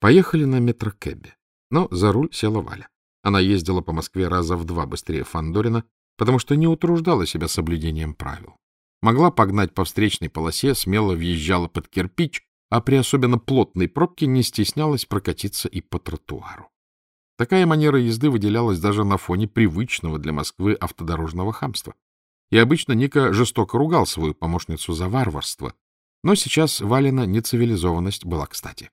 Поехали на метрокэбе, но за руль села Валя. Она ездила по Москве раза в два быстрее Фандорина, потому что не утруждала себя соблюдением правил. Могла погнать по встречной полосе, смело въезжала под кирпич, а при особенно плотной пробке не стеснялась прокатиться и по тротуару. Такая манера езды выделялась даже на фоне привычного для Москвы автодорожного хамства. И обычно Ника жестоко ругал свою помощницу за варварство, но сейчас Валина нецивилизованность была кстати.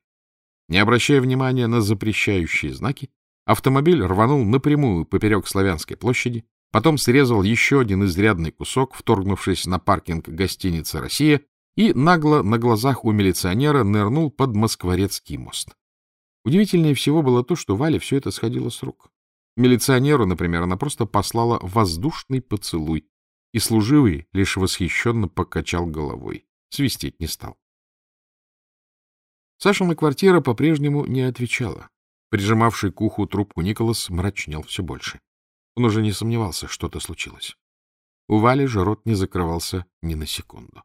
Не обращая внимания на запрещающие знаки, автомобиль рванул напрямую поперек Славянской площади, потом срезал еще один изрядный кусок, вторгнувшись на паркинг гостиницы «Россия», и нагло на глазах у милиционера нырнул под Москворецкий мост. Удивительнее всего было то, что Вале все это сходило с рук. Милиционеру, например, она просто послала воздушный поцелуй, и служивый лишь восхищенно покачал головой. Свистеть не стал. Сашина квартира по-прежнему не отвечала. Прижимавший к уху трубку Николас мрачнел все больше. Он уже не сомневался, что-то случилось. У Вали же рот не закрывался ни на секунду.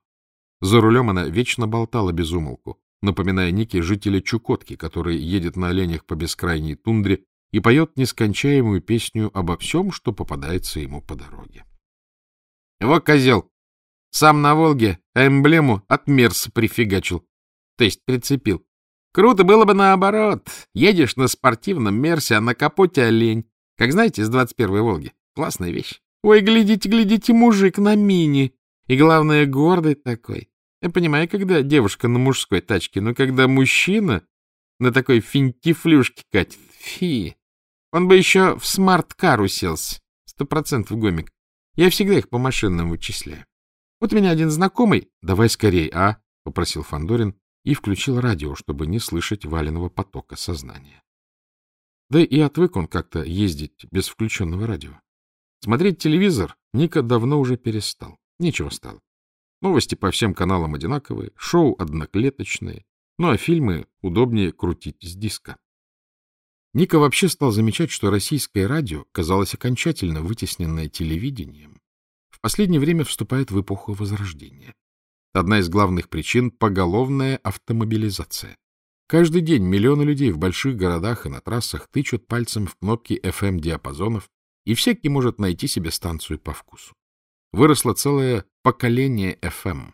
За рулем она вечно болтала без умолку, напоминая Нике жителя Чукотки, который едет на оленях по бескрайней тундре и поет нескончаемую песню обо всем, что попадается ему по дороге. — Вот козел! Сам на Волге, эмблему от Мерса прифигачил, то есть прицепил. Круто было бы наоборот. Едешь на спортивном Мерсе, а на капоте олень. Как знаете, с 21-й Волги. Классная вещь. Ой, глядите, глядите, мужик на мини. И главное, гордый такой. Я понимаю, когда девушка на мужской тачке, но когда мужчина на такой финтифлюшке катит, фи. Он бы еще в смарт-кар уселся. Сто процентов гомик. Я всегда их по машинам вычисляю. Вот у меня один знакомый... — Давай скорей, а? — попросил Фандорин и включил радио, чтобы не слышать валенного потока сознания. Да и отвык он как-то ездить без включенного радио. Смотреть телевизор Ника давно уже перестал. Нечего стало. Новости по всем каналам одинаковые, шоу одноклеточные, ну а фильмы удобнее крутить с диска. Ника вообще стал замечать, что российское радио казалось окончательно вытесненное телевидением. В последнее время вступает в эпоху Возрождения. Одна из главных причин — поголовная автомобилизация. Каждый день миллионы людей в больших городах и на трассах тычут пальцем в кнопки FM-диапазонов, и всякий может найти себе станцию по вкусу. Выросло целое поколение FM.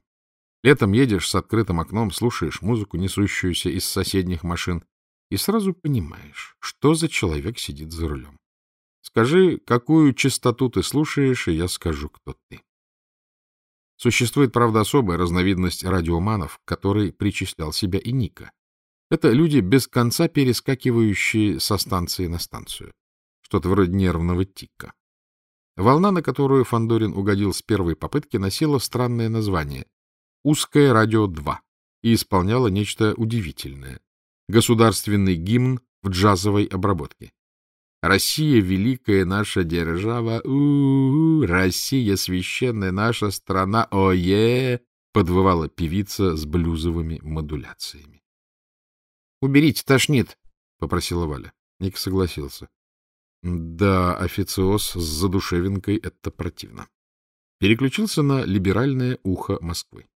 Летом едешь с открытым окном, слушаешь музыку, несущуюся из соседних машин, и сразу понимаешь, что за человек сидит за рулем. Скажи, какую частоту ты слушаешь, и я скажу, кто ты. Существует, правда, особая разновидность радиоманов, к которой причислял себя и Ника. Это люди, без конца перескакивающие со станции на станцию. Что-то вроде нервного тика. Волна, на которую Фандорин угодил с первой попытки, носила странное название «Узкое радио-2» и исполняла нечто удивительное — государственный гимн в джазовой обработке. Россия — великая наша держава, у, -у, -у Россия — священная наша страна, ое! подвывала певица с блюзовыми модуляциями. — Уберите, тошнит, — попросила Валя. Ник согласился. Да, официоз с задушевинкой — это противно. Переключился на либеральное ухо Москвы.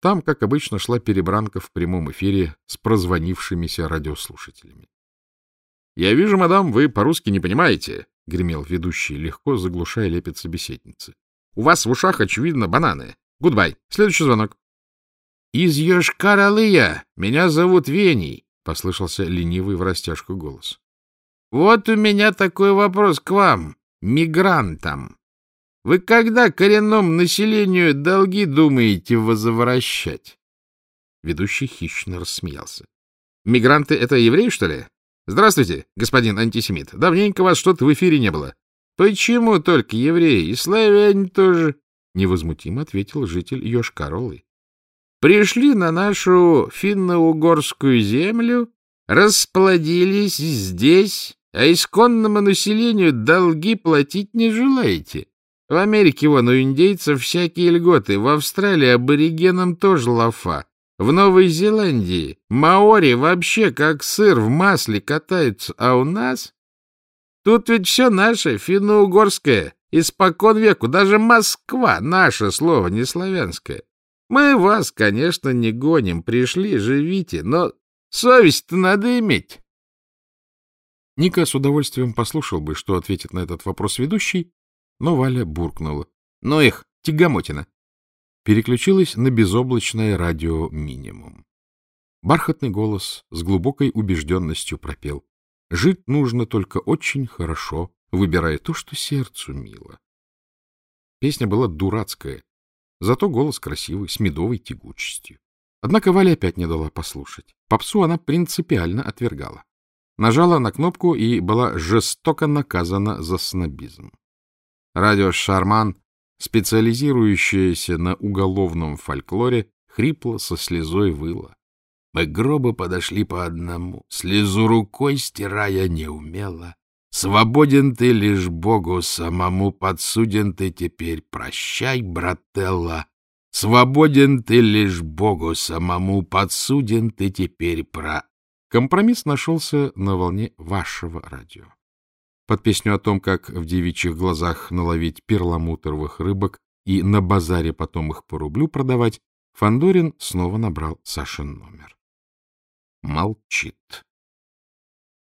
Там, как обычно, шла перебранка в прямом эфире с прозвонившимися радиослушателями. — Я вижу, мадам, вы по-русски не понимаете, — гремел ведущий, легко заглушая лепет собеседницы. — У вас в ушах, очевидно, бананы. Goodbye. Следующий звонок. — Из Йошкар-Олы я. Меня зовут Евгений, — послышался ленивый врастяжку голос. Вот у меня такой вопрос к вам, мигрантам. Вы когда коренному населению долги думаете возвращать? Ведущий хищно рассмеялся. Мигранты — это евреи, что ли? Здравствуйте, господин антисемит. Давненько вас что-то в эфире не было. Почему только евреи? И славяне тоже. Невозмутимо ответил житель Йошкар-Олы. Пришли на нашу финно-угорскую землю, расплодились здесь, а исконному населению долги платить не желаете. В Америке вон у индейцев всякие льготы, в Австралии аборигенам тоже лафа. В Новой Зеландии маори вообще как сыр в масле катаются, а у нас... Тут ведь все наше, финно-угорское, испокон веку, даже Москва — наше слово, не славянское. Мы вас, конечно, не гоним, пришли, живите, но Совесть-то надо иметь. Ника с удовольствием послушал бы, что ответит на этот вопрос ведущий, но Валя буркнула. — Ну их, тягомотина. Переключилась на безоблачное радио «Минимум». Бархатный голос с глубокой убежденностью пропел. Жить нужно только очень хорошо, выбирая то, что сердцу мило. Песня была дурацкая, зато голос красивый, с медовой тягучестью. Однако Валя опять не дала послушать. Попсу она принципиально отвергала. Нажала на кнопку и была жестоко наказана за снобизм. Радио «Шарман», специализирующееся на уголовном фольклоре, хрипло со слезой выло. Мы гробы подошли по одному, слезу рукой стирая неумело. Свободен ты лишь Богу самому, подсуден ты теперь, прощай, брателла. Свободен ты лишь Богу самому, подсуден ты теперь про... Компромисс нашелся на волне вашего радио. Под песню о том, как в девичьих глазах наловить перламутровых рыбок и на базаре потом их по рублю продавать, Фандорин снова набрал Сашин номер. Молчит.